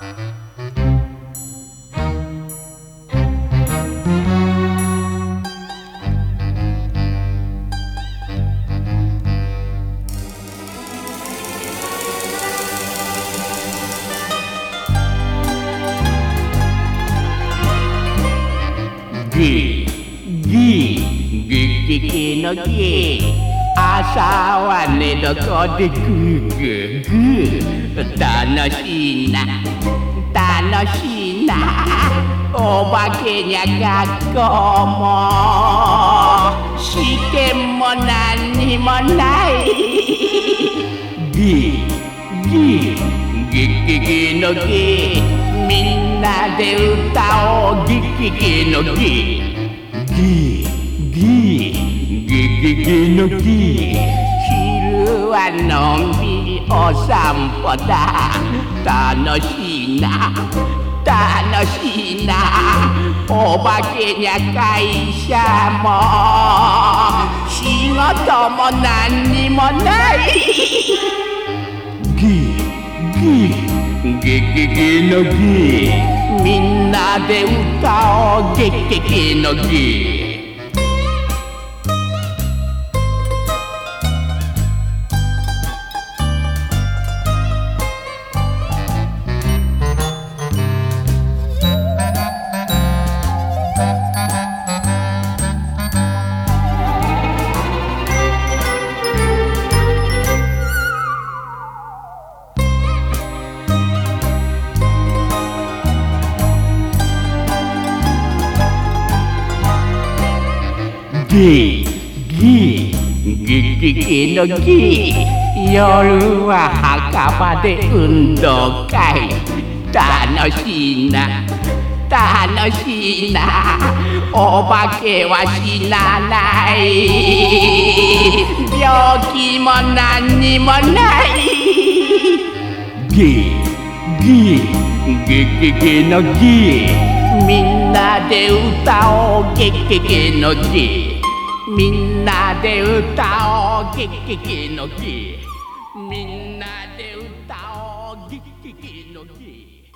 ギギギギギのギ朝は寝床でグーグーグー楽しいな楽しいなお化けにゃ学校も試験も何にもないギギギギギのギみんなで歌おうギギギのギギギギギギのギ昼はのんびりお散歩だ楽しいな楽しいなお化けにゃ会社も仕事も何にもないギギギギギのギみんなで歌おうギギギのギギギギギギのギ夜は墓場で運動会楽しいな楽しいなお化けは死なない病気も何にもないギギギギギのギみんなで歌おうギギギのギみんなで歌おうギギギのギみんなで歌おうギギギのギ